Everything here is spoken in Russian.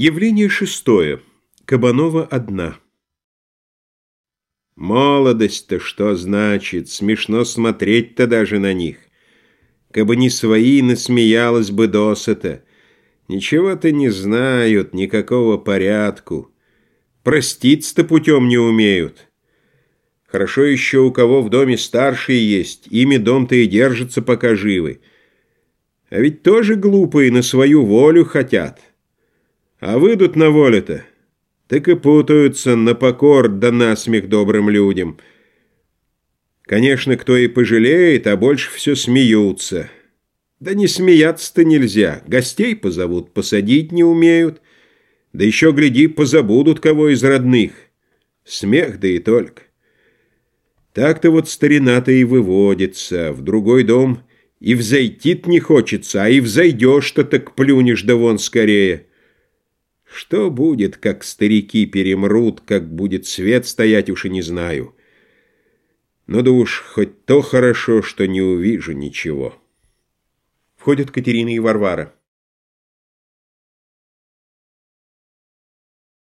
Явление шестое. Кабанова одна. Молодость-то что значит? Смешно смотреть-то даже на них. Кабы не свои, насмеялась бы досыта. Ничего-то не знают, никакого порядку. Проститься-то путем не умеют. Хорошо еще у кого в доме старшие есть, ими дом-то и держится, пока живы. А ведь тоже глупые на свою волю хотят. А выйдут на волю-то, так и путаются на покор да насмех добрым людям. Конечно, кто и пожалеет, а больше все смеются. Да не смеяться-то нельзя, гостей позовут, посадить не умеют. Да еще, гляди, позабудут кого из родных. Смех, да и только. Так-то вот старина-то и выводится, в другой дом и взойти-то не хочется, а и взойдешь-то так плюнешь да вон скорее. Что будет, как старики перемрут, как будет свет стоять, уж и не знаю. Но да уж хоть то хорошо, что не увижу ничего. Входят Катерина и Варвара.